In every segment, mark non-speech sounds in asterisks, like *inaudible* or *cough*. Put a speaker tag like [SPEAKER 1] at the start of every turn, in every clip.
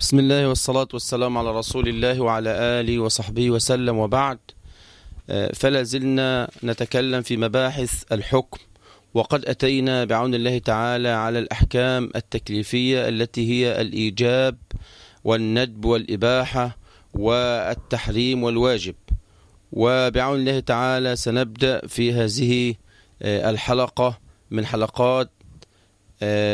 [SPEAKER 1] بسم الله والصلاة والسلام على رسول الله وعلى آله وصحبه وسلم وبعد. فلا زلنا نتكلم في مباحث الحكم وقد أتينا بعون الله تعالى على الأحكام التكليفية التي هي الإيجاب والندب والإباحة والتحريم والواجب. وبعون الله تعالى سنبدأ في هذه الحلقة من حلقات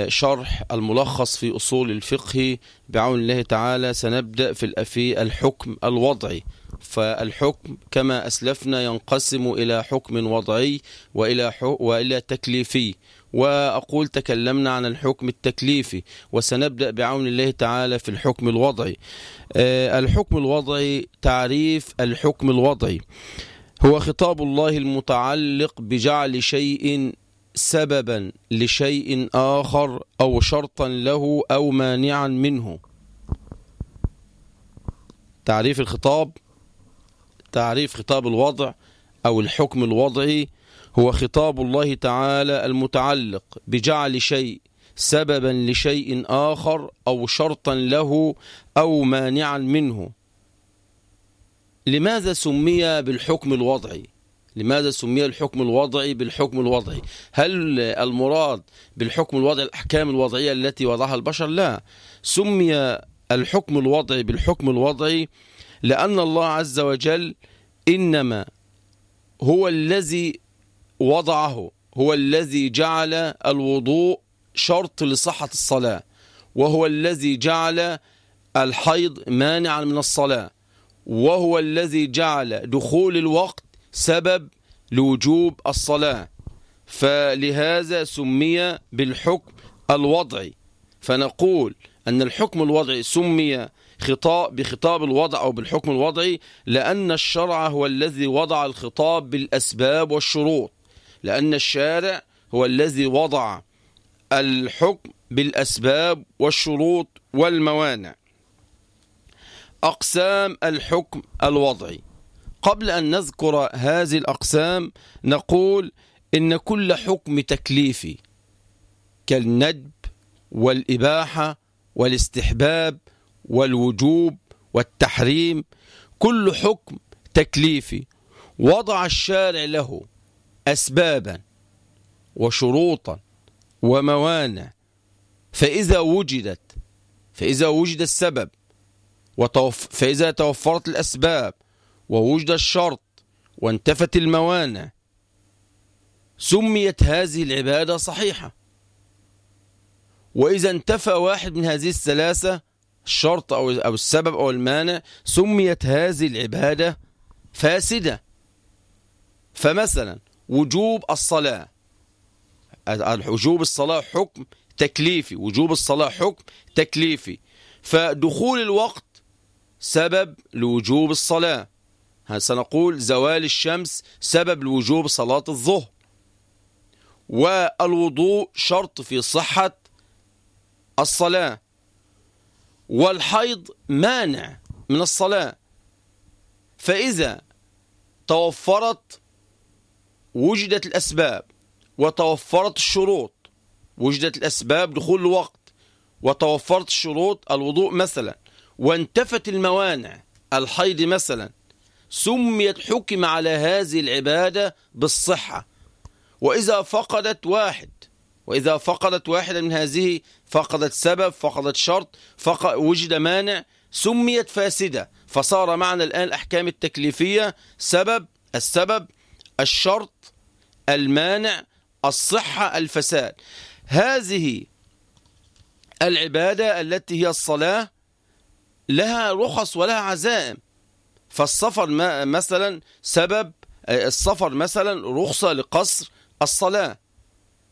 [SPEAKER 1] شرح الملخص في أصول الفقه بعون الله تعالى. سنبدأ في الحكم الوضعي. فالحكم كما أسلفنا ينقسم إلى حكم وضعي وإلى, وإلى تكليفي. وأقول تكلمنا عن الحكم التكليفي. وسنبدأ بعون الله تعالى في الحكم الوضعي. الحكم الوضعي تعريف الحكم الوضعي. هو خطاب الله المتعلق بجعل شيء سببا لشيء آخر أو شرطا له أو مانعا منه. تعريف الخطاب تعريف خطاب الوضع أو الحكم الوضعي هو خطاب الله تعالى المتعلق بجعل شيء سببا لشيء آخر أو شرطا له أو مانعا منه. لماذا سمي بالحكم الوضعي؟ لماذا سمي الحكم الوضعي بالحكم الوضعي؟ هل المراد بالحكم الوضعي الأحكام الوضعية التي وضعها البشر؟ لا. سمي الحكم الوضعي بالحكم الوضعي لأن الله عز وجل إنما هو الذي وضعه هو الذي جعل الوضوء شرط لصحة الصلاة وهو الذي جعل الحيض مانعا من الصلاة وهو الذي جعل دخول الوقت سبب لوجوب الصلاة. فلهذا سمي بالحكم الوضعي. فنقول أن الحكم الوضعي سمي خطاب بخطاب الوضع أو بالحكم الوضعي لأن الشرع هو الذي وضع الخطاب بالأسباب والشروط. لأن الشارع هو الذي وضع الحكم بالأسباب والشروط والموانع. أقسام الحكم الوضعي. قبل أن نذكر هذه الأقسام نقول إن كل حكم تكليفي كالندب والإباحة والاستحباب والوجوب والتحريم كل حكم تكليفي وضع الشارع له أسبابا وشروطا وموانع فإذا وجدت فإذا وجد السبب وتوف فإذا توفرت الأسباب ووجد الشرط وانتفت الموانع. سميت هذه العبادة صحيحة. وإذا انتفى واحد من هذه الثلاثة الشرط أو أو السبب أو المانع سميت هذه العبادة فاسدة. فمثلا وجوب الصلاة. وجوب الصلاة حكم تكليفي. وجوب الصلاة حكم تكليفي. فدخول الوقت سبب لوجوب الصلاة. سنقول زوال الشمس سبب لوجوب صلاة الظهر. والوضوء شرط في صحة الصلاة. والحيض مانع من الصلاة. فإذا توفرت وجدت الأسباب وتوفرت الشروط وجدت الأسباب دخول الوقت وتوفرت الشروط الوضوء مثلا وانتفت الموانع الحيض مثلا سميت حكم على هذه العبادة بالصحة. وإذا فقدت واحد وإذا فقدت واحدة من هذه فقدت سبب فقدت شرط فقد وجد مانع سميت فاسدة. فصار معنا الآن الأحكام التكليفية سبب السبب الشرط المانع الصحة الفساد. هذه العبادة التي هي الصلاة لها رخص ولها عزائم. فالسفر مثلا سبب السفر مثلا رخصة لقصر الصلاة.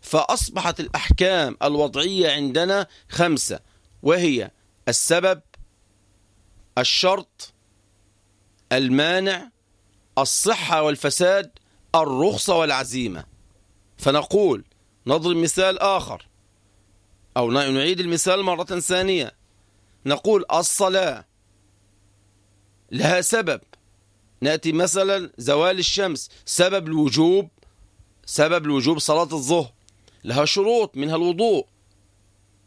[SPEAKER 1] فأصبحت الأحكام الوضعية عندنا خمسة. وهي السبب الشرط المانع الصحة والفساد الرخصة والعزيمة. فنقول نضرب مثال آخر أو نعيد المثال مرة ثانية. نقول الصلاة. لها سبب. نأتي مثلا زوال الشمس سبب الوجوب سبب الوجوب صلاة الظهر. لها شروط منها الوضوء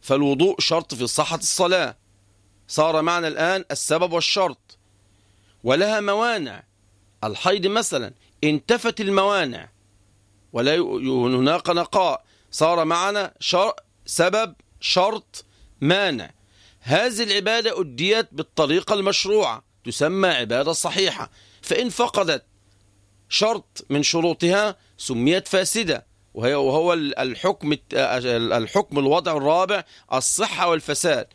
[SPEAKER 1] فالوضوء شرط في صحة الصلاة. صار معنا الآن السبب والشرط. ولها موانع. الحيض مثلا انتفت الموانع. ولا هناك نقاء. صار معنا شر سبب شرط مانع. هذه العبادة أديت بالطريقة المشروعة. تسمى عبادة صحيحة. فإن فقدت شرط من شروطها سميت فاسدة. وهي وهو الحكم الحكم الوضع الرابع الصحة والفساد.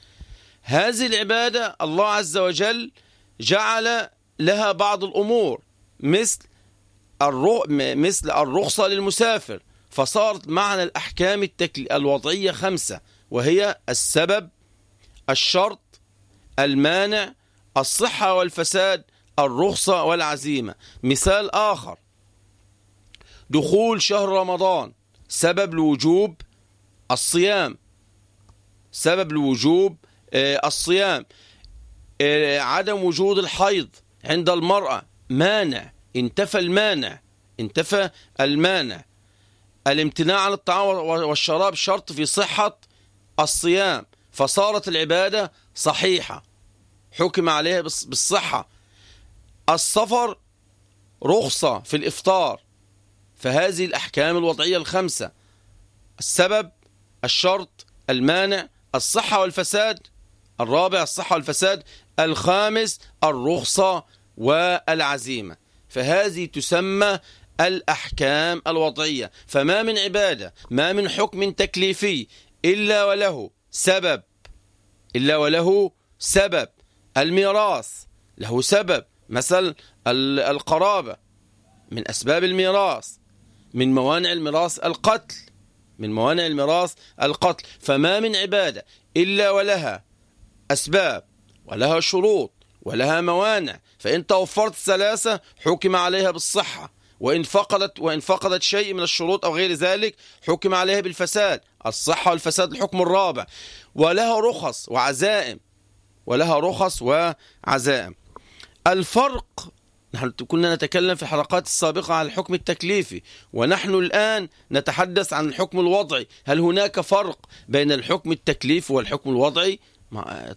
[SPEAKER 1] هذه العبادة الله عز وجل جعل لها بعض الأمور مثل مثل الرخصة للمسافر. فصارت معنى الأحكام الوضعية خمسة. وهي السبب الشرط المانع الصحة والفساد الرخصة والعزيمة. مثال آخر. دخول شهر رمضان سبب لوجوب الصيام. سبب لوجوب آه، الصيام. آه، عدم وجود الحيض عند المرأة. مانع. انتفى المانع. انتفى المانع. الامتناع عن الطعام والشراب شرط في صحة الصيام. فصارت العبادة صحيحة. حكم عليها بالصحة. السفر رخصة في الإفطار فهذه الأحكام الوضعية الخمسة. السبب الشرط المانع الصحة والفساد. الرابع الصحة والفساد. الخامس الرخصة والعزيمة. فهذه تسمى الأحكام الوضعية. فما من عبادة ما من حكم تكليفي إلا وله سبب. إلا وله سبب. الميراث له سبب مثل القرابة. من أسباب الميراث من موانع الميراث القتل. من موانع الميراث القتل. فما من عبادة إلا ولها أسباب ولها شروط ولها موانع. فإن توفرت الثلاثة حكم عليها بالصحة. وإن فقدت وإن فقدت شيء من الشروط أو غير ذلك حكم عليها بالفساد. الصحة والفساد الحكم الرابع. ولها رخص وعزائم. ولها رخص وعزائم. الفرق نحن كنا نتكلم في الحلقات السابقة عن الحكم التكليفي ونحن الآن نتحدث عن الحكم الوضعي. هل هناك فرق بين الحكم التكليفي والحكم الوضعي؟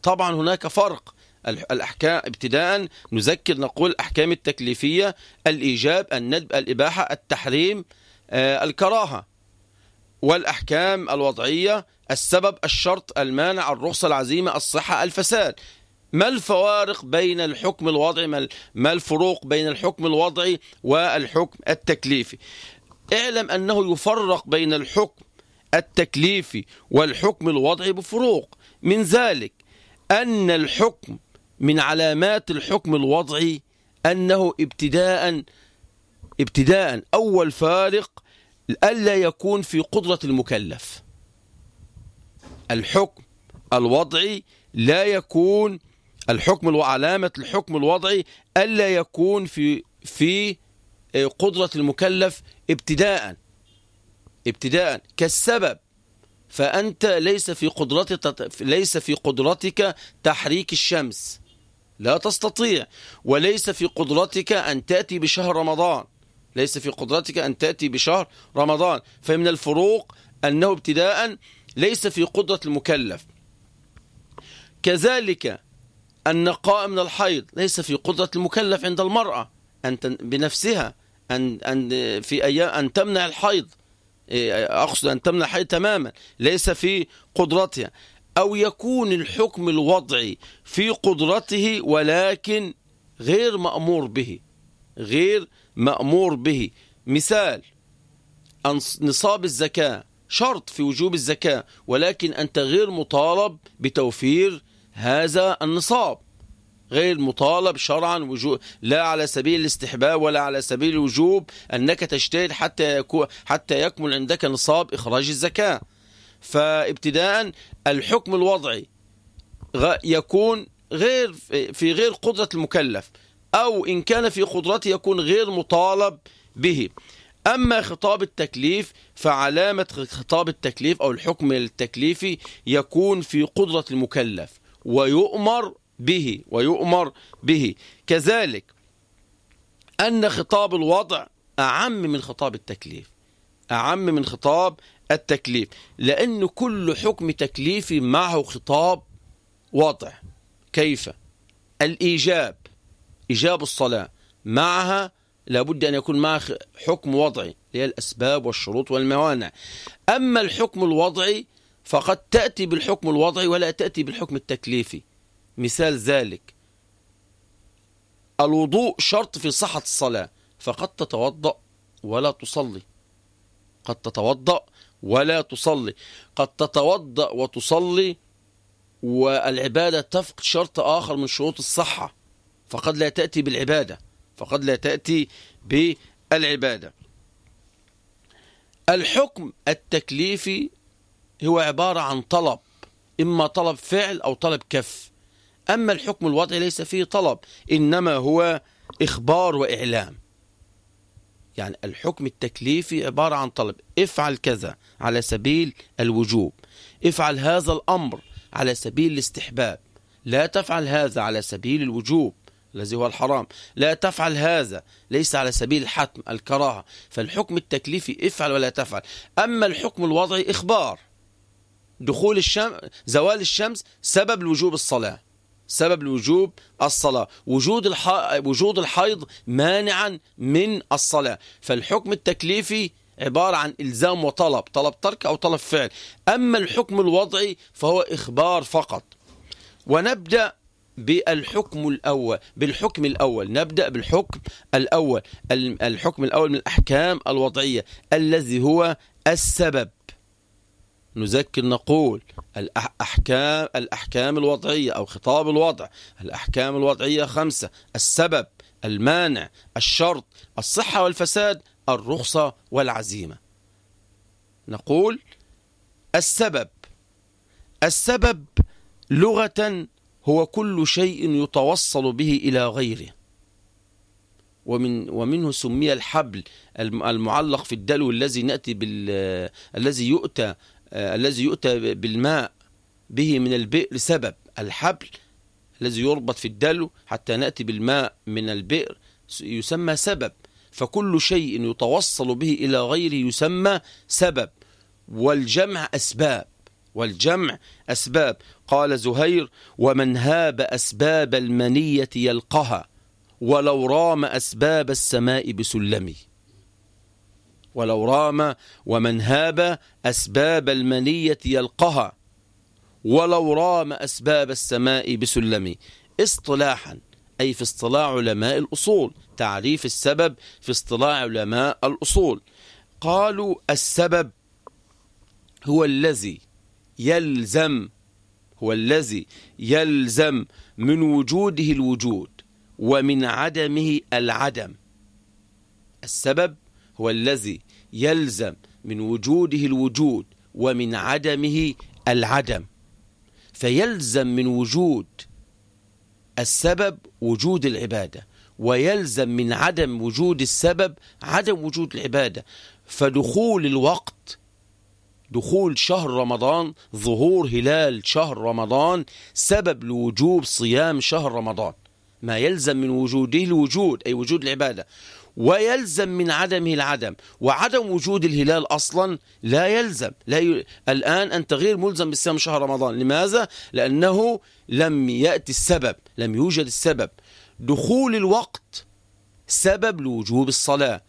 [SPEAKER 1] طبعا هناك فرق. الأحكام ابتداء نذكر نقول الأحكام التكليفية الإيجاب الندب الإباحة التحريم آه، الكراهة. والأحكام الوضعية السبب الشرط المانع الرخصة العزيمة الصحة الفساد. ما الفوارق بين الحكم الوضعي؟ ما الفروق بين الحكم الوضعي والحكم التكليفي؟ اعلم أنه يفرق بين الحكم التكليفي والحكم الوضعي بفروق. من ذلك أن الحكم من علامات الحكم الوضعي أنه ابتداء ابتداء أول فارق ألا يكون في قدرة المكلف. الحكم الوضعي لا يكون الحكم وعلامة الحكم الوضعي ألا يكون في في قدرة المكلف ابتداء ابتداء كالسبب. فأنت ليس في قدرتك ليس في قدرتك تحريك الشمس. لا تستطيع. وليس في قدرتك أن تأتي بشهر رمضان. ليس في قدرتك أن تأتي بشهر رمضان. فمن الفروق أنه ابتداء ليس في قدرة المكلف. كذلك النقاء من الحيض ليس في قدرة المكلف عند المرأة أن بنفسها أن, أن, في أيام أن تمنع الحيض. أقصد أن تمنع الحيض تماما ليس في قدرتها. أو يكون الحكم الوضعي في قدرته ولكن غير مأمور به غير مأمور به. مثال نصاب الزكاة شرط في وجوب الزكاة ولكن أنت غير مطالب بتوفير هذا النصاب. غير مطالب شرعا وجوب لا على سبيل الاستحباب ولا على سبيل الوجوب أنك تجتهد حتى يكون حتى يكمل عندك نصاب إخراج الزكاة. فابتداء الحكم الوضعي يكون غير في غير قدرة المكلف. أو إن كان في قدرته يكون غير مطالب به. أما خطاب التكليف فعلامة خطاب التكليف أو الحكم التكليفي يكون في قدرة المكلف ويؤمر به ويؤمر به. كذلك أن خطاب الوضع أعم من خطاب التكليف أعم من خطاب التكليف لأن كل حكم تكليفي معه خطاب وضع كيف؟ الإيجاب. إيجاب الصلاة معها لابد أن يكون معها حكم وضعي هي الأسباب والشروط والموانع. أما الحكم الوضعي فقد تأتي بالحكم الوضعي ولا تأتي بالحكم التكليفي. مثال ذلك الوضوء شرط في صحة الصلاة فقد تتوضأ ولا تصلي. قد تتوضأ ولا تصلي. قد تتوضأ وتصلي والعبادة تفقد شرط آخر من شروط الصحة. فقد لا تأتي بالعبادة فقد لا تأتي بالعبادة. الحكم التكليفي هو عبارة عن طلب إما طلب فعل أو طلب كف. أما الحكم الوضعي ليس فيه طلب إنما هو إخبار وإعلام. يعني الحكم التكليفي عبارة عن طلب افعل كذا على سبيل الوجوب افعل هذا الأمر على سبيل الاستحباب لا تفعل هذا على سبيل الوجوب. الذي هو الحرام. لا تفعل هذا. ليس على سبيل الحتم الكراهة. فالحكم التكليفي افعل ولا تفعل. أما الحكم الوضعي إخبار. دخول الشمس زوال الشمس سبب لوجوب الصلاة. سبب لوجوب الصلاة. وجود الح... وجود الحيض مانعا من الصلاة. فالحكم التكليفي عبارة عن إلزام وطلب طلب ترك أو طلب فعل. أما الحكم الوضعي فهو إخبار فقط. ونبدأ بالحكم الأول بالحكم الأول. نبدأ بالحكم الأول. الحكم الأول من الأحكام الوضعية الذي هو السبب. نذكر نقول الأحكام, الأحكام الوضعية أو خطاب الوضع. الأحكام الوضعية خمسة. السبب المانع الشرط الصحة والفساد الرخصة والعزيمة. نقول السبب. السبب لغة هو كل شيء يتوصل به إلى غيره. ومن ومنه سمي الحبل المعلق في الدلو الذي نأتي بال الذي يؤتى الذي يؤتى بالماء به من البئر سبب. الحبل الذي يربط في الدلو حتى نأتي بالماء من البئر يسمى سبب. فكل شيء يتوصل به إلى غيره يسمى سبب. والجمع أسباب. والجمع أسباب. قال زهير ومن هاب أسباب المنية يلقها ولو رام أسباب السماء بسلمي ولو رام ومن هاب أسباب المنية يلقها ولو رام أسباب السماء بسلمي اصطلاحا أي في اصطلاح علماء الأصول تعريف السبب في اصطلاح علماء الأصول. قالوا السبب هو الذي يلزم هو الذي يلزم من وجوده الوجود ومن عدمه العدم. السبب هو الذي يلزم من وجوده الوجود ومن عدمه العدم. فيلزم من وجود السبب وجود العبادة ويلزم من عدم وجود السبب عدم وجود العبادة. فدخول الوقت دخول شهر رمضان ظهور هلال شهر رمضان سبب لوجوب صيام شهر رمضان. ما يلزم من وجوده الوجود أي وجود العبادة. ويلزم من عدمه العدم. وعدم وجود الهلال أصلا لا يلزم. لا ي... الآن أنت غير ملزم بصيام شهر رمضان. لماذا؟ لأنه لم يأتي السبب لم يوجد السبب. دخول الوقت سبب لوجوب الصلاة.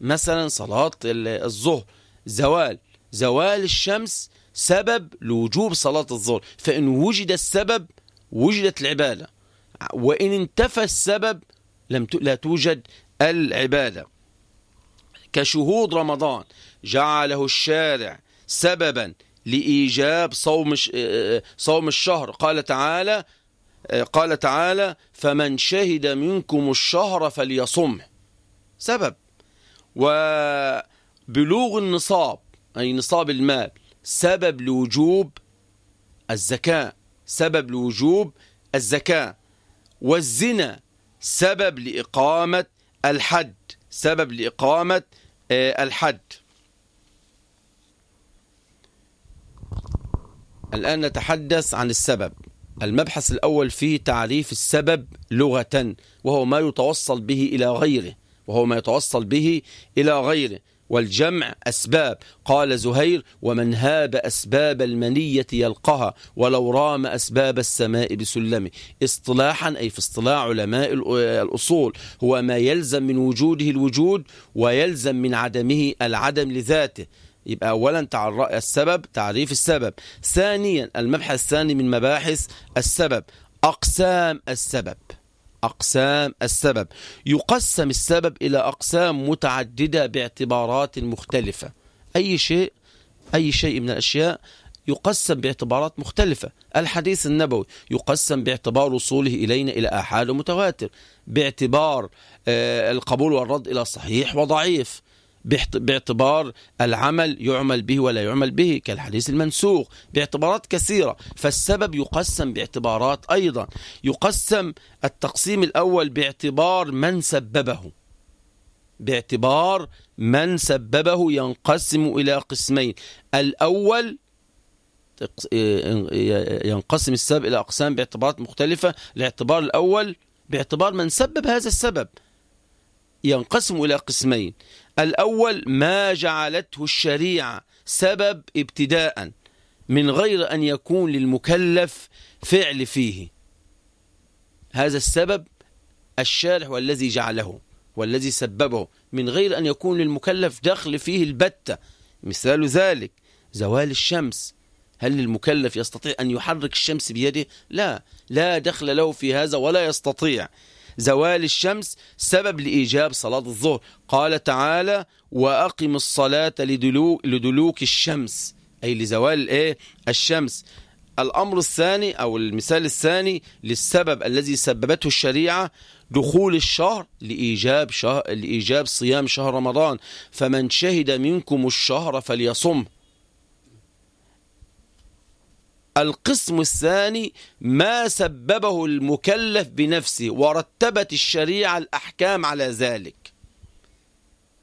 [SPEAKER 1] مثلا صلاة الظهر زوال. زوال الشمس سبب لوجوب صلاة الظهر فإن وجد السبب وجدت العبادة. وإن انتفى السبب لم لا توجد العبادة. كشهود رمضان جعله الشارع سببا لإيجاب صوم صوم الشهر. قال تعالى قال تعالى فمن شهد منكم الشهر فليصمه. سبب. وبلوغ النصاب أي نصاب المال. سبب لوجوب الزكاة. سبب لوجوب الزكاة. والزنا سبب لإقامة الحد. سبب لإقامة الحد. الآن نتحدث عن السبب. المبحث الأول في تعريف السبب لغة وهو ما يتوصل به إلى غيره وهو ما يتوصل به إلى غيره. والجمع أسباب. قال زهير ومن هاب أسباب المنية يلقها ولو رام أسباب السماء بسلمه اصطلاحا أي في اصطلاح علماء الأصول هو ما يلزم من وجوده الوجود ويلزم من عدمه العدم لذاته. يبقى أولا السبب تعريف السبب. ثانيا المبحث الثاني من مباحث السبب. أقسام السبب. أقسام السبب. يقسم السبب إلى أقسام متعددة باعتبارات مختلفة. أي شيء أي شيء من الأشياء يقسم باعتبارات مختلفة. الحديث النبوي يقسم باعتبار وصوله إلينا إلى آحاد ومتواتر باعتبار آه، القبول والرد إلى صحيح وضعيف. باعتبار العمل يعمل به ولا يعمل به كالحديث المنسوخ. باعتبارات كثيرة فالسبب يقسم باعتبارات أيضا. يقسم التقسيم الأول باعتبار من سببه. باعتبار من سببه ينقسم إلى قسمين. الأول ينقسم السبب إلى أقسام باعتبارات مختلفة. الاعتبار الأول باعتبار من سبب هذا السبب. ينقسم إلى قسمين. الأول ما جعلته الشريعة سبب ابتداء من غير أن يكون للمكلف فعل فيه. هذا السبب الشارع والذي جعله والذي سببه من غير أن يكون للمكلف دخل فيه البتة مثال ذلك زوال الشمس. هل للمكلف يستطيع أن يحرك الشمس بيده؟ لا لا دخل له في هذا ولا يستطيع. زوال الشمس سبب لإيجاب صلاة الظهر. قال تعالى وأقم الصلاة لدلوك, لدلوك الشمس. أي لزوال إيه؟ الشمس. الأمر الثاني أو المثال الثاني للسبب الذي سببته الشريعة دخول الشهر لإيجاب, شهر لإيجاب صيام شهر رمضان. فمن شهد منكم الشهر فليصمه القسم الثاني ما سببه المكلف بنفسه ورتبت الشريعة الأحكام على ذلك.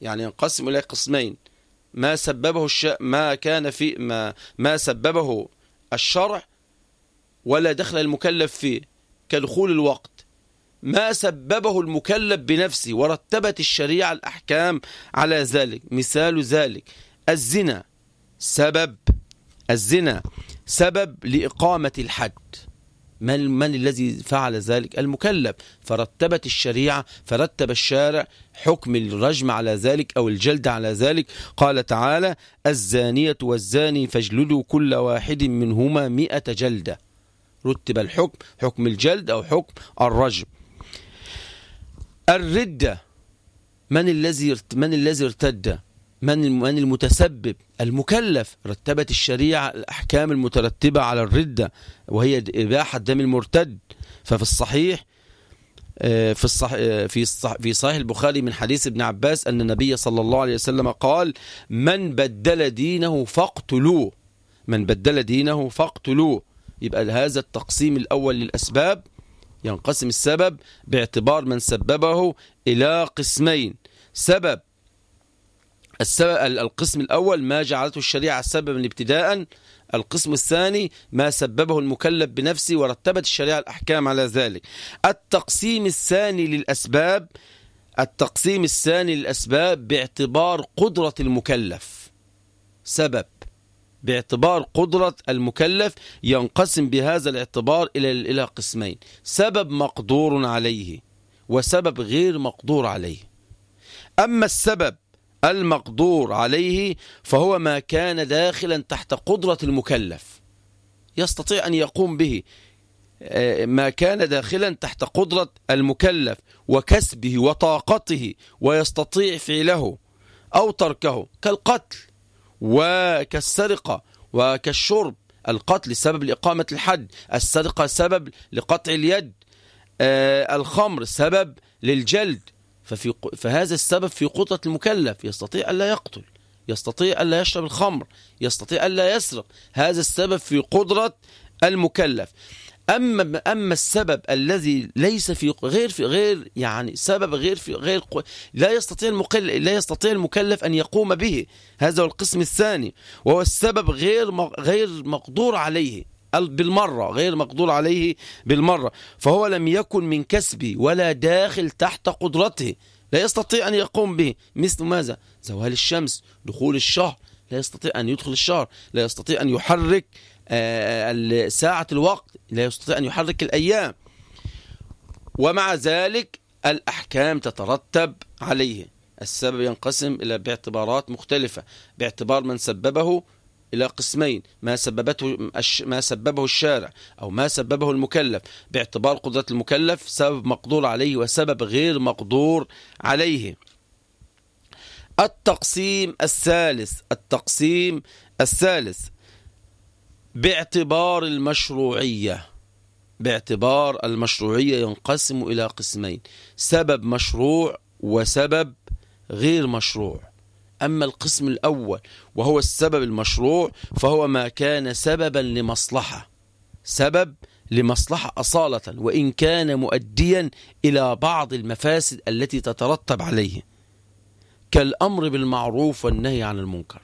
[SPEAKER 1] يعني ينقسم إلى قسمين. ما سببه الش... ما كان في ما ما سببه الشرع ولا دخل المكلف فيه كدخول الوقت. ما سببه المكلف بنفسه ورتبت الشريعة الأحكام على ذلك. مثال ذلك الزنا. سبب الزنا. سبب لإقامة الحد. من, من الذي فعل ذلك؟ المكلف. فرتبت الشريعة فرتب الشارع حكم الرجم على ذلك أو الجلد على ذلك. قال تعالى الزانية والزاني فاجلدوا كل واحد منهما مئة جلدة. رتب الحكم حكم الجلد أو حكم الرجم. الردة. من الذي من الذي ارتد؟ من من المتسبب؟ المكلف. رتبت الشريعة الأحكام المترتبة على الردة وهي إباحة دم المرتد. ففي الصحيح آه، في الصح آه، في في صحيح البخاري من حديث ابن عباس أن النبي صلى الله عليه وسلم قال من بدل دينه فاقتلوه. من بدل دينه فاقتلوه. يبقى هذا التقسيم الأول للأسباب. ينقسم السبب باعتبار من سببه إلى قسمين. سبب القسم الأول ما جعلته الشريعة سببا ابتداء القسم الثاني ما سببه المكلف بنفسه ورتبت الشريعة الأحكام على ذلك. التقسيم الثاني للأسباب التقسيم الثاني للأسباب باعتبار قدرة المكلف. سبب باعتبار قدرة المكلف ينقسم بهذا الاعتبار إلى إلى قسمين. سبب مقدور عليه وسبب غير مقدور عليه. أما السبب المقدور عليه فهو ما كان داخلا تحت قدرة المكلف. يستطيع أن يقوم به آه، ما كان داخلا تحت قدرة المكلف وكسبه وطاقته ويستطيع فعله أو تركه كالقتل وكالسرقة وكالشرب. القتل سبب لإقامة الحد السرقة سبب لقطع اليد آه، الخمر سبب للجلد. ففي فهذا السبب في قدرة المكلف. يستطيع ألا يقتل يستطيع ألا يشرب الخمر يستطيع ألا يسرق. هذا السبب في قدرة المكلف. أما أما السبب الذي ليس في غير في غير يعني سبب غير في غير لا يستطيع المقل لا يستطيع المكلف أن يقوم به. هذا هو القسم الثاني وهو السبب غير غير مقدور عليه. بالمرة غير مقدور عليه بالمرة. فهو لم يكن من كسبه ولا داخل تحت قدرته. لا يستطيع أن يقوم به. مثل ماذا؟ زوال الشمس دخول الشهر. لا يستطيع أن يدخل الشهر. لا يستطيع أن يحرك آه، ساعة الوقت. لا يستطيع أن يحرك الأيام. ومع ذلك الأحكام تترتب عليه. السبب ينقسم إلى باعتبارات مختلفة. باعتبار من سببه إلى قسمين ما سببته ما سببه الشارع أو ما سببه المكلف. باعتبار قدرة المكلف سبب مقدور عليه وسبب غير مقدور عليه. التقسيم الثالث التقسيم الثالث. باعتبار المشروعية باعتبار المشروعية ينقسم إلى قسمين سبب مشروع وسبب غير مشروع. أما القسم الأول وهو السبب المشروع فهو ما كان سببا لمصلحة. سبب لمصلحة أصالة وإن كان مؤديا إلى بعض المفاسد التي تترتب عليه. كالأمر بالمعروف والنهي عن المنكر.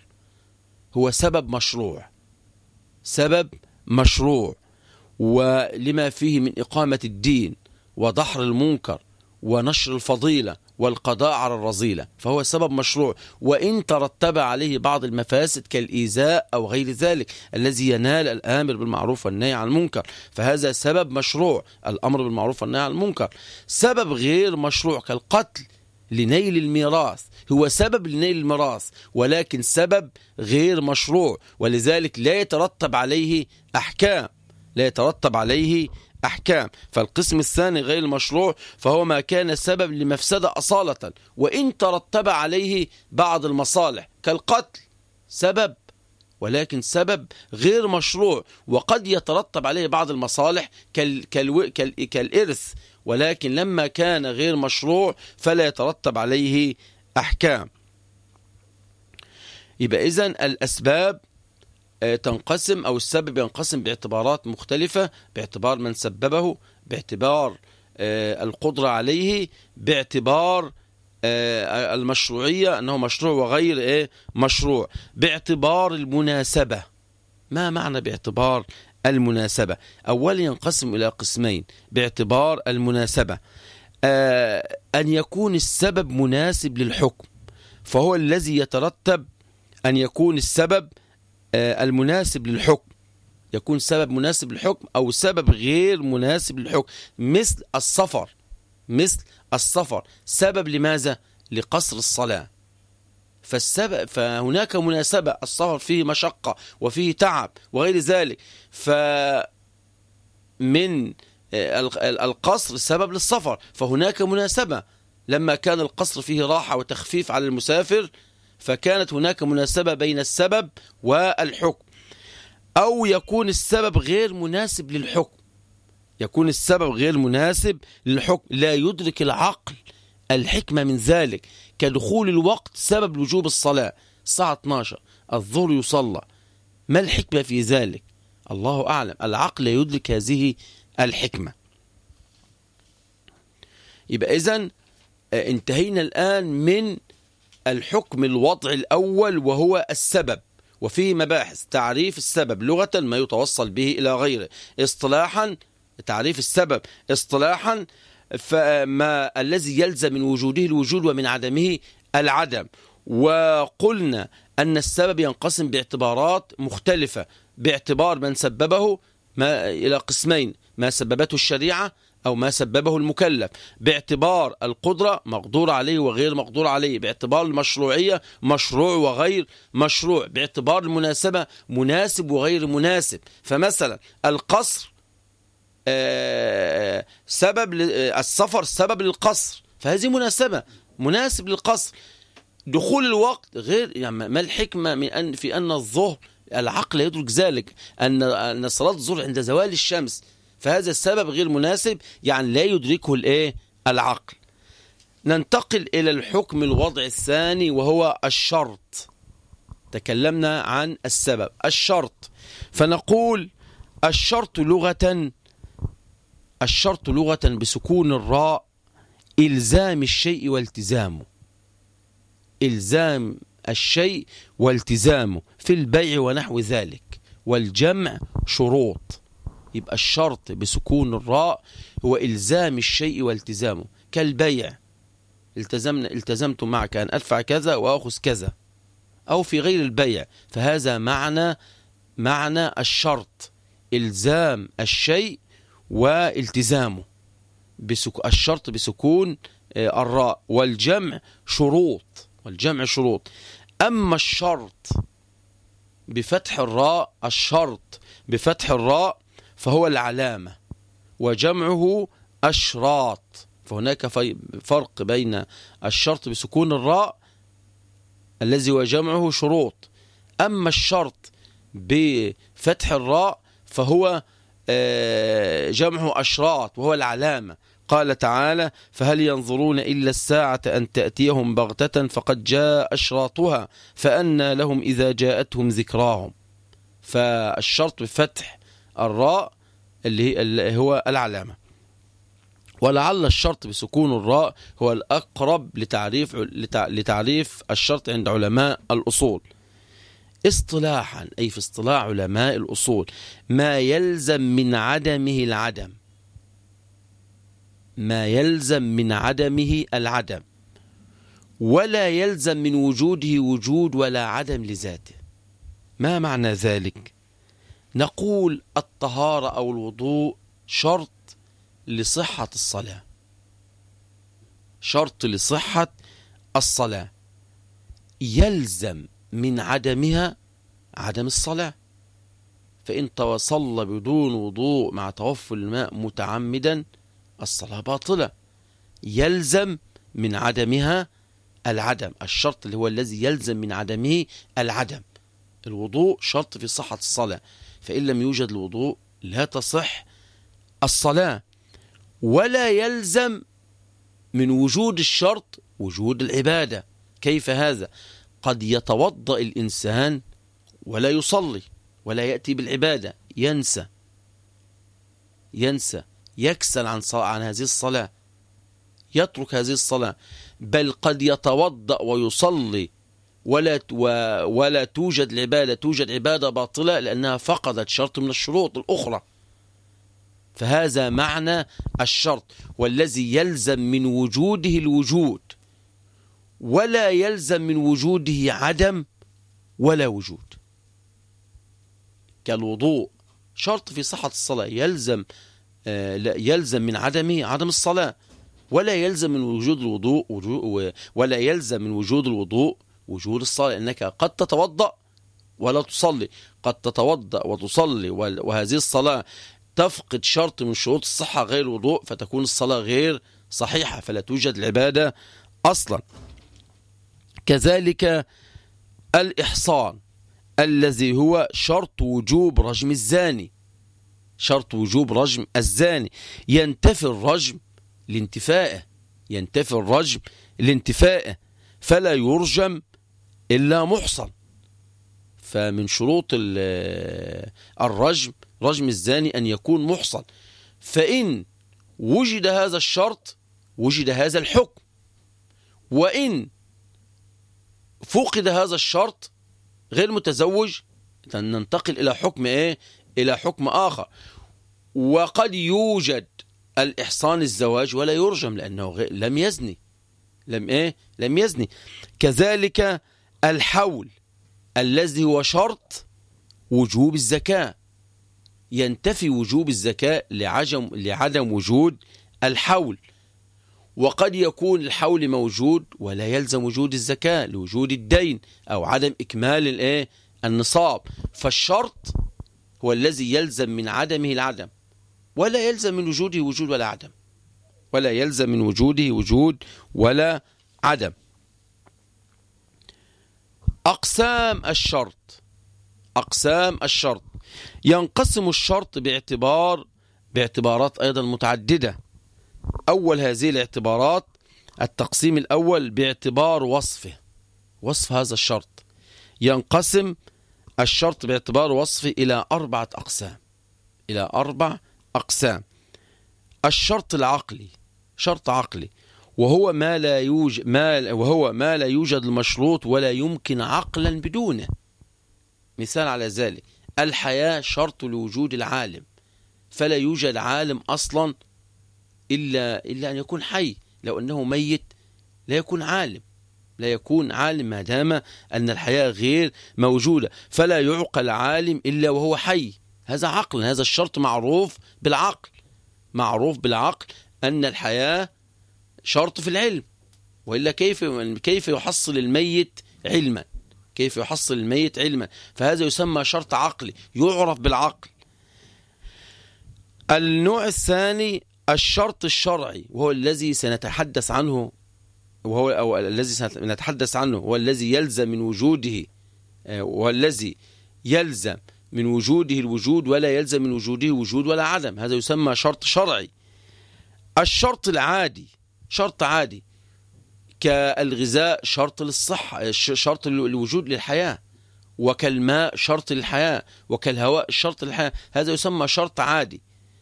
[SPEAKER 1] هو سبب مشروع. سبب مشروع. ولما فيه من إقامة الدين ودحر المنكر ونشر الفضيلة والقضاء على الرذيلة فهو سبب مشروع. وإن ترتب عليه بعض المفاسد كالإيذاء أو غير ذلك الذي ينال الآمر بالمعروف والنهي عن المنكر فهذا سبب مشروع. الأمر بالمعروف والنهي عن المنكر. سبب غير مشروع كالقتل لنيل الميراث هو سبب لنيل الميراث ولكن سبب غير مشروع ولذلك لا يترتب عليه أحكام لا يترتب عليه أحكام. فالقسم الثاني غير المشروع فهو ما كان سبب لمفسدة أصالة. وإن ترتب عليه بعض المصالح كالقتل سبب ولكن سبب غير مشروع. وقد يترتب عليه بعض المصالح كال كال كال كالإرث ولكن لما كان غير مشروع فلا يترتب عليه أحكام. يبقى إذن الأسباب تنقسم أو السبب ينقسم باعتبارات مختلفة باعتبار من سببه باعتبار آه، القدرة عليه باعتبار آه، المشروعية أنه مشروع وغير إيه مشروع. باعتبار المناسبة. ما معنى باعتبار المناسبة؟ أولا ينقسم إلى قسمين. باعتبار المناسبة أن يكون السبب مناسب للحكم فهو الذي يترتب أن يكون السبب آه، المناسب للحكم. يكون سبب مناسب للحكم أو سبب غير مناسب للحكم. مثل السفر. مثل السفر. سبب لماذا؟ لقصر الصلاة. فالسبب فهناك مناسبة. السفر فيه مشقة وفيه تعب وغير ذلك. فمن آه، القصر سبب للسفر. فهناك مناسبة. لما كان القصر فيه راحة وتخفيف على المسافر فكانت هناك مناسبة بين السبب والحكم. أو يكون السبب غير مناسب للحكم. يكون السبب غير مناسب للحكم. لا يدرك العقل الحكمة من ذلك. كدخول الوقت سبب لوجوب الصلاة. الساعة 12 الظهر يصلى. ما الحكمة في ذلك؟ الله أعلم. العقل يدرك هذه الحكمة. يبقى إذن آه، انتهينا الآن من الحكم الوضع الأول وهو السبب وفيه مباحث تعريف السبب لغة ما يتوصل به إلى غيره. اصطلاحا تعريف السبب اصطلاحا فما الذي يلزم من وجوده الوجود ومن عدمه العدم. وقلنا أن السبب ينقسم باعتبارات مختلفة باعتبار من سببه ما إلى قسمين ما سببته الشريعة أو ما سببه المكلف باعتبار القدرة مقدور عليه وغير مقدور عليه باعتبار المشروعية مشروع وغير مشروع باعتبار المناسبة مناسب وغير مناسب. فمثلا القصر آه، سبب السفر سبب للقصر فهذه مناسبة مناسب للقصر. دخول الوقت غير يعني ما الحكمة من أن في أن الظهر العقل يدرك ذلك أن أن صلاة الظهر عند زوال الشمس. فهذا السبب غير مناسب يعني لا يدركه الإيه؟ العقل. ننتقل إلى الحكم الوضع الثاني وهو الشرط. تكلمنا عن السبب الشرط. فنقول الشرط لغة الشرط لغة بسكون الراء إلزام الشيء والتزامه. إلزام الشيء والتزامه في البيع ونحو ذلك. والجمع شروط. يبقى الشرط بسكون الراء هو إلزام الشيء والتزامه. كالبيع. التزمنا التزمت معك أن أدفع كذا وأخذ كذا. أو في غير البيع. فهذا معنى معنى الشرط. إلزام الشيء والتزامه. بسك... الشرط بسكون آه، الراء. والجمع شروط. والجمع شروط. أما الشرط بفتح الراء الشرط بفتح الراء فهو العلامة وجمعه أشراط. فهناك فرق بين الشرط بسكون الراء الذي هو جمعه شروط. أما الشرط بفتح الراء فهو آه، جمعه أشراط وهو العلامة. قال تعالى فهل ينظرون إلا الساعة أن تأتيهم بغتة فقد جاء أشراطها فأنى لهم إذا جاءتهم ذكراهم. فالشرط بفتح الراء اللي هو العلامة. ولعل الشرط بسكون الراء هو الأقرب لتعريف, لتعريف الشرط عند علماء الأصول. اصطلاحا أي في اصطلاح علماء الأصول ما يلزم من عدمه العدم. ما يلزم من عدمه العدم. ولا يلزم من وجوده وجود ولا عدم لذاته. ما معنى ذلك؟ نقول الطهارة أو الوضوء شرط لصحة الصلاة. شرط لصحة الصلاة. يلزم من عدمها عدم الصلاة. فإن توصل بدون وضوء مع توفر الماء متعمدا الصلاة باطلة. يلزم من عدمها العدم. الشرط اللي هو الذي يلزم من عدمه العدم. الوضوء شرط في صحة الصلاة. فإن لم يوجد الوضوء لا تصح الصلاة. ولا يلزم من وجود الشرط وجود العبادة. كيف هذا؟ قد يتوضأ الإنسان ولا يصلي ولا يأتي بالعبادة. ينسى. ينسى. يكسل عن عن هذه الصلاة. يترك هذه الصلاة. بل قد يتوضأ ويصلي ولا ولا توجد العبادة توجد عبادة باطلة لأنها فقدت شرط من الشروط الأخرى. فهذا معنى الشرط والذي يلزم من وجوده الوجود. ولا يلزم من وجوده عدم ولا وجود. كالوضوء. شرط في صحة الصلاة. يلزم آه، يلزم من عدمه عدم الصلاة. ولا يلزم من وجود الوضوء ولا يلزم من وجود الوضوء وجود الصلاة لأنك قد تتوضأ ولا تصلي. قد تتوضأ وتصلي وهذه الصلاة تفقد شرط من شروط الصحة غير الوضوء فتكون الصلاة غير صحيحة فلا توجد العبادة أصلا. كذلك الإحصان الذي هو شرط وجوب رجم الزاني. شرط وجوب رجم الزاني. ينتفي الرجم لانتفائه ينتفي الرجم لانتفائه فلا يرجم إلا محصن. فمن شروط الرجم رجم الزاني أن يكون محصن. فإن وجد هذا الشرط وجد هذا الحكم. وإن فقد هذا الشرط غير متزوج ننتقل إلى حكم إيه؟ إلى حكم آخر. وقد يوجد الإحصان الزواج ولا يرجم لأنه لم يزني. لم إيه؟ لم يزني. كذلك الحول الذي هو شرط وجوب الزكاة. ينتفي وجوب الزكاة لعجم لعدم وجود الحول. وقد يكون الحول موجود ولا يلزم وجود الزكاة لوجود الدين أو عدم إكمال الايه النصاب. فالشرط هو الذي يلزم من عدمه العدم ولا يلزم من وجوده وجود ولا عدم. ولا يلزم من وجوده وجود ولا عدم. أقسام الشرط. أقسام الشرط. ينقسم الشرط باعتبار باعتبارات أيضا متعددة. أول هذه الاعتبارات التقسيم الأول باعتبار وصفه. وصف هذا الشرط. ينقسم الشرط باعتبار وصفه إلى أربعة أقسام. إلى أربع أقسام. الشرط العقلي. شرط عقلي. وهو ما لا يوجد ما وهو ما لا يوجد المشروط ولا يمكن عقلا بدونه. مثال على ذلك الحياة شرط لوجود العالم. فلا يوجد عالم أصلا إلا, إلا أن يكون حي. لو أنه ميت لا يكون عالم. لا يكون عالم ما دام أن الحياة غير موجودة. فلا يعقل عالم إلا وهو حي. هذا عقل هذا الشرط معروف بالعقل. معروف بالعقل أن الحياة شرط في العلم. وإلا كيف كيف يحصل الميت علما؟ كيف يحصل الميت علما؟ فهذا يسمى شرط عقلي يعرف بالعقل. النوع الثاني الشرط الشرعي وهو الذي سنتحدث عنه وهو أو الذي سنتحدث عنه هو الذي يلزم من وجوده آه، والذي يلزم من وجوده الوجود ولا يلزم من وجوده وجود ولا عدم. هذا يسمى شرط شرعي. الشرط العادي شرط عادي. كالغذاء شرط للصحة شرط الوجود للحياة. وكالماء شرط للحياة. وكالهواء شرط للحياة. هذا يسمى شرط عادي.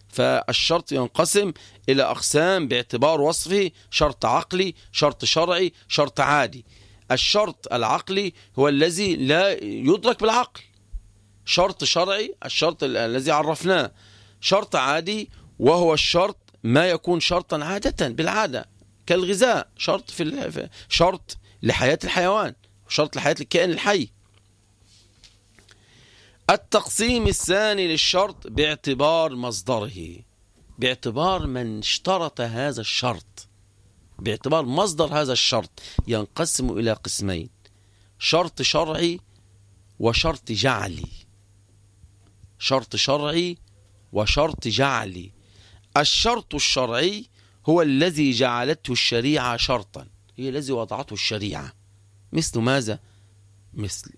[SPEAKER 1] فالشرط ينقسم إلى أقسام باعتبار وصفه شرط عقلي شرط شرعي شرط عادي. الشرط العقلي هو الذي لا يدرك بالعقل. شرط شرعي الشرط الذي عرفناه. شرط عادي وهو الشرط ما يكون شرطا عادة بالعادة. كالغذاء شرط في شرط لحياة الحيوان شرط لحياة الكائن الحي. التقسيم الثاني للشرط باعتبار مصدره. باعتبار من اشترط هذا الشرط. باعتبار مصدر هذا الشرط ينقسم إلى قسمين شرط شرعي وشرط جعلي. شرط شرعي وشرط جعلي. الشرط الشرعي هو الذي جعلته الشريعة شرطا هي الذي وضعته الشريعة مثل ماذا؟ مثل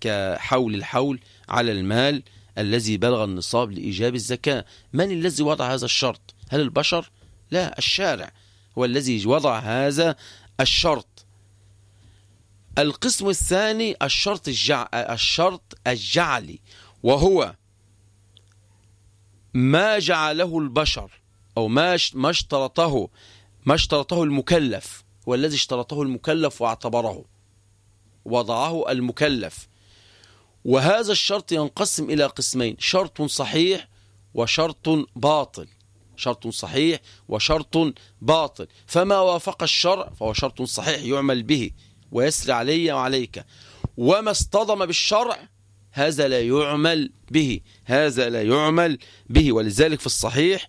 [SPEAKER 1] كحول الحول على المال الذي بلغ النصاب لإيجاب الزكاة من الذي وضع هذا الشرط؟ هل البشر؟ لا الشارع هو الذي وضع هذا الشرط القسم الثاني الشرط الجع... الشرط الجعلي وهو ما جعله البشر أو ما ما اشترطه ما اشترطه المكلف هو الذي اشترطه المكلف واعتبره وضعه المكلف. وهذا الشرط ينقسم إلى قسمين شرط صحيح وشرط باطل. شرط صحيح وشرط باطل. فما وافق الشرع فهو شرط صحيح يعمل به ويسري علي وعليك. وما اصطدم بالشرع هذا لا يعمل به هذا لا يعمل به. ولذلك في الصحيح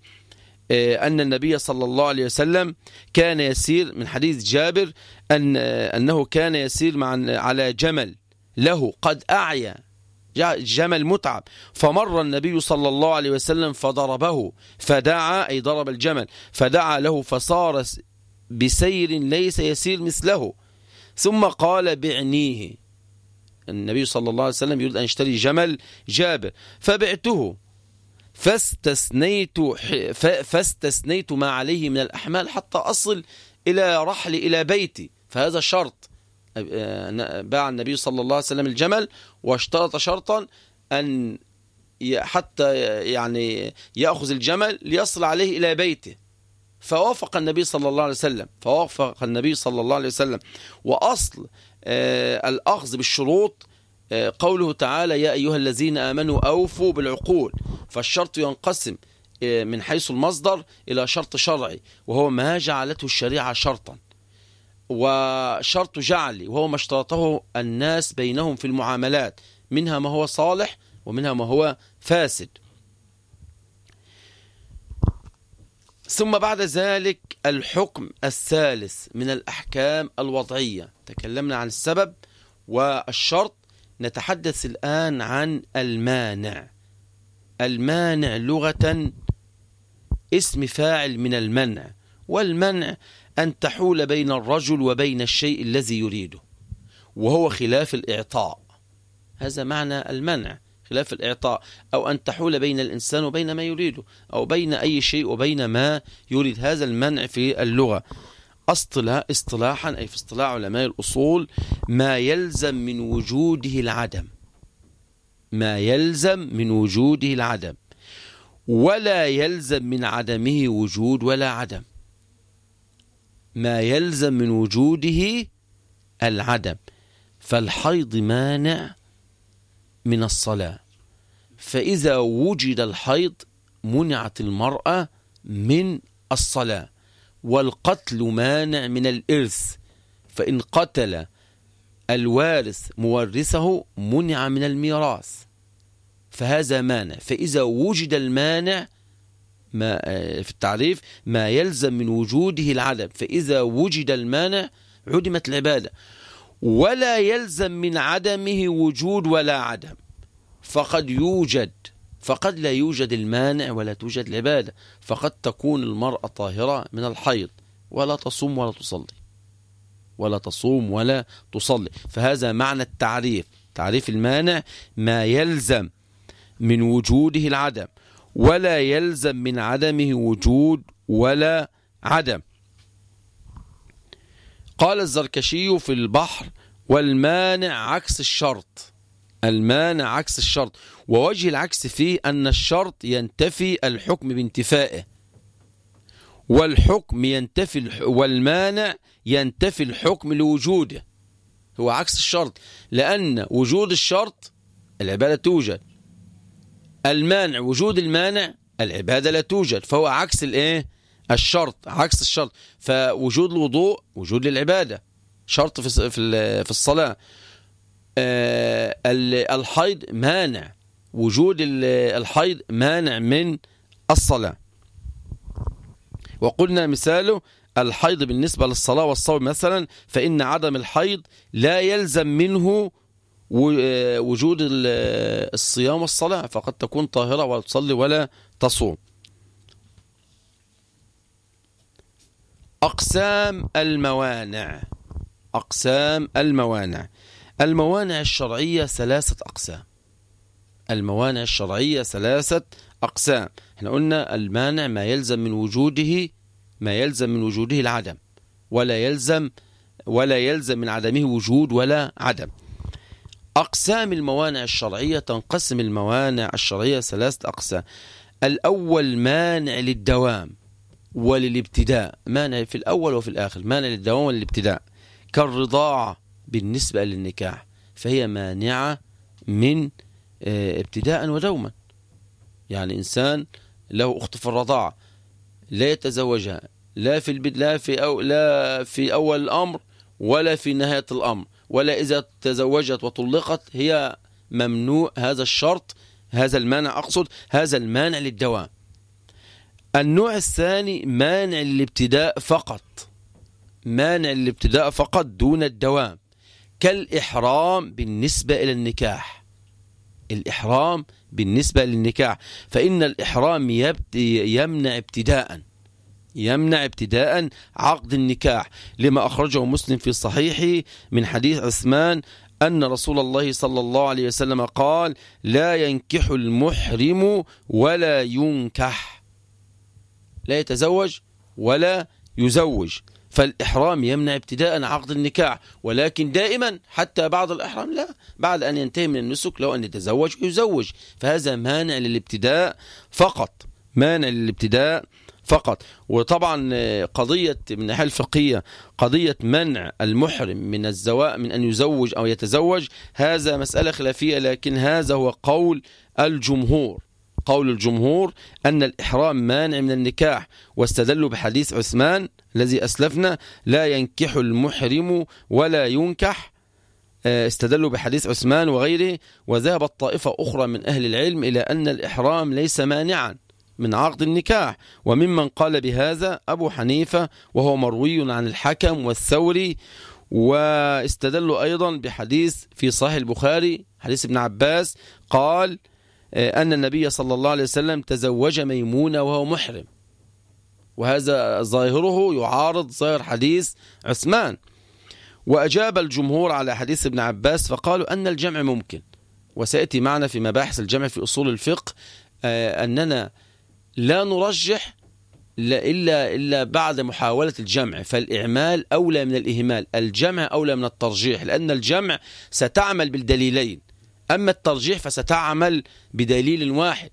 [SPEAKER 1] أن النبي صلى الله عليه وسلم كان يسير من حديث جابر أن آه، أنه كان يسير مع على جمل له قد أعيا جمل متعب. فمر النبي صلى الله عليه وسلم فضربه فدعا أي ضرب الجمل فدعا له فصار بسير ليس يسير مثله. ثم قال بعنيه. النبي صلى الله عليه وسلم يريد أن يشتري جمل جابر. فبعته. فاستثنيت فاستثنيت ما عليه من الأحمال حتى أصل إلى رحل إلى بيتي. فهذا شرط. باع النبي صلى الله عليه وسلم الجمل واشترط شرطا أن حتى يعني يأخذ الجمل ليصل عليه إلى بيته. فوافق النبي صلى الله عليه وسلم. فوافق النبي صلى الله عليه وسلم. وأصل آه، الأخذ بالشروط آه، قوله تعالى يا أيها الذين آمنوا أوفوا بالعقول. فالشرط ينقسم آه، من حيث المصدر إلى شرط شرعي وهو ما جعلته الشريعة شرطا. وشرط جعلي وهو ما اشترطه الناس بينهم في المعاملات منها ما هو صالح ومنها ما هو فاسد. ثم بعد ذلك الحكم الثالث من الأحكام الوضعية. تكلمنا عن السبب والشرط نتحدث الآن عن المانع. المانع لغة اسم فاعل من المنع والمنع أن تحول بين الرجل وبين الشيء الذي يريده وهو خلاف الإعطاء. هذا معنى المنع خلاف الإعطاء أو أن تحول بين الإنسان وبين ما يريده أو بين أي شيء وبين ما يريد. هذا المنع في اللغة. اصطلاح اصطلاحا أي في اصطلاح علماء الأصول ما يلزم من وجوده العدم. ما يلزم من وجوده العدم ولا يلزم من عدمه وجود ولا عدم. ما يلزم من وجوده العدم فالحيض مانع من الصلاة. فإذا وجد الحيض منعت المرأة من الصلاة والقتل مانع من الإرث. فإن قتل الوارث مورثه منع من الميراث فهذا مانع. فإذا وجد المانع ما في التعريف ما يلزم من وجوده العدم فإذا وجد المانع عدمت العبادة. ولا يلزم من عدمه وجود ولا عدم. فقد يوجد فقد لا يوجد المانع ولا توجد العبادة. فقد تكون المرأة طاهرة من الحيض ولا تصوم ولا تصلي. ولا تصوم ولا تصلي. فهذا معنى التعريف. تعريف المانع ما يلزم من وجوده العدم ولا يلزم من عدمه وجود ولا عدم. قال الزركشي في البحر والمانع عكس الشرط. المانع عكس الشرط. ووجه العكس فيه أن الشرط ينتفي الحكم بانتفائه. والحكم ينتفي والمانع ينتفي الحكم لوجوده. هو عكس الشرط لأن وجود الشرط العبادة توجد. المانع وجود المانع العبادة لا توجد. فهو عكس الإيه؟ الشرط عكس الشرط. فوجود الوضوء وجود للعبادة. شرط في في الصلاة. آه، الحيض مانع. وجود الحيض مانع من الصلاة. وقلنا مثاله الحيض بالنسبة للصلاة والصوم مثلا فإن عدم الحيض لا يلزم منه وجود الصيام والصلاة فقد تكون طاهرة ولا تصلي ولا تصوم. أقسام الموانع. أقسام الموانع. الموانع الشرعية ثلاثة أقسام. الموانع الشرعية ثلاثة أقسام. إحنا قلنا المانع ما يلزم من وجوده ما يلزم من وجوده العدم ولا يلزم ولا يلزم من عدمه وجود ولا عدم. أقسام الموانع الشرعية تنقسم الموانع الشرعية ثلاثة أقسام. الأول مانع للدوام وللابتداء. مانع في الأول وفي الآخر. مانع للدوام وللابتداء. كالرضاعة بالنسبة للنكاح. فهي مانعة من آه، ابتداء ودوما. يعني إنسان له أخت في الرضاعة لا يتزوجها. لا في البد لا في أو لا في أول الأمر ولا في نهاية الأمر. ولا إذا تزوجت وطلقت هي ممنوع هذا الشرط هذا المانع أقصد هذا المانع للدوام النوع الثاني مانع الابتداء فقط. مانع الابتداء فقط دون الدوام كالإحرام بالنسبة إلى النكاح. الإحرام بالنسبة للنكاح فإن الإحرام يمنع ابتداء يمنع ابتداء عقد النكاح. لما أخرجه مسلم في صحيحه من حديث عثمان أن رسول الله صلى الله عليه وسلم قال لا ينكح المحرم ولا ينكح. لا يتزوج ولا يزوج. فالإحرام يمنع ابتداء عقد النكاح ولكن دائما حتى بعد الإحرام لا بعد أن ينتهي من النسك لو أن يتزوج ويزوج فهذا مانع للابتداء فقط مانع للابتداء فقط. وطبعا قضية من الناحية الفقهية قضية منع المحرم من الزواء من أن يزوج أو يتزوج هذا مسألة خلافية لكن هذا هو قول الجمهور. قول الجمهور أن الإحرام مانع من النكاح واستدلوا بحديث عثمان الذي أسلفنا لا ينكح المحرم ولا ينكح. آه، استدلوا بحديث عثمان وغيره. وذهبت طائفة أخرى من أهل العلم إلى أن الإحرام ليس مانعا من عقد النكاح. وممن قال بهذا أبو حنيفة وهو مروي عن الحكم والثوري. واستدلوا أيضا بحديث في صحيح البخاري حديث ابن عباس قال أن النبي صلى الله عليه وسلم تزوج ميمونة وهو محرم. وهذا ظاهره يعارض ظاهر حديث عثمان. وأجاب الجمهور على حديث ابن عباس فقالوا أن الجمع ممكن. وسيأتي معنا في مباحث الجمع في أصول الفقه آه، أننا لا نرجح إلا, إلا بعد محاولة الجمع فالإعمال أولى من الإهمال الجمع أولى من الترجيح لأن الجمع ستعمل بالدليلين. أما الترجيح فستعمل بدليل واحد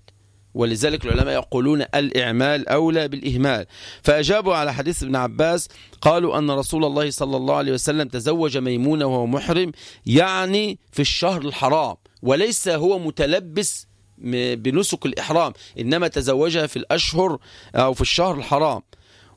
[SPEAKER 1] ولذلك العلماء يقولون الإعمال أولى بالإهمال. فأجابوا على حديث ابن عباس قالوا أن رسول الله صلى الله عليه وسلم تزوج ميمونة وهو محرم يعني في الشهر الحرام وليس هو متلبس بنسك الإحرام إنما تزوجها في الأشهر أو في الشهر الحرام.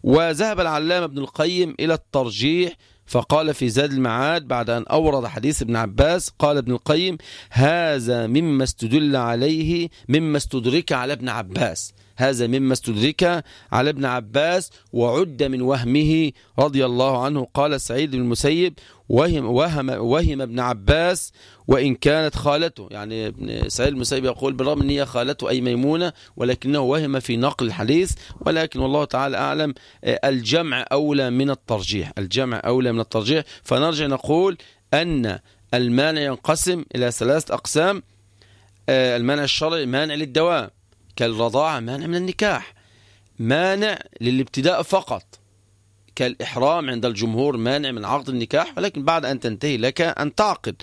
[SPEAKER 1] وذهب العلامة ابن القيم إلى الترجيح فقال في زاد المعاد بعد أن أورد حديث ابن عباس قال ابن القيم هذا مما استدل عليه مما استدرك على ابن عباس. هذا مما استدرك على ابن عباس وعد من وهمه رضي الله عنه. قال سعيد بن المسيب وهم, وهم, وهم ابن عباس وإن كانت خالته. يعني ابن سعيد المسيب يقول بالرغم أن هي خالته أي ميمونة ولكنه وهم في نقل الحديث ولكن والله تعالى أعلم الجمع أولى من الترجيح. الجمع أولى من الترجيح. فنرجع نقول أن المانع ينقسم إلى ثلاثة أقسام المانع الشرعي مانع للدوام كالرضاعة مانع من النكاح. مانع للابتداء فقط. كالإحرام عند الجمهور مانع من عقد النكاح ولكن بعد أن تنتهي لك أن تعقد.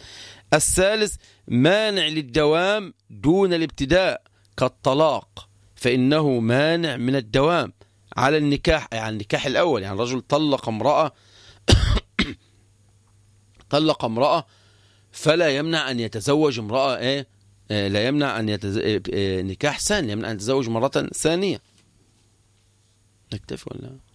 [SPEAKER 1] الثالث مانع للدوام دون الابتداء كالطلاق فإنه مانع من الدوام على النكاح يعني النكاح الأول. يعني رجل طلق امرأة *coughs* طلق امرأة فلا يمنع أن يتزوج امرأة إيه؟ لا يمنع أن يتز... نكاح ثاني يمنع أن يتزوج مرة ثانية. نكتفي ولا؟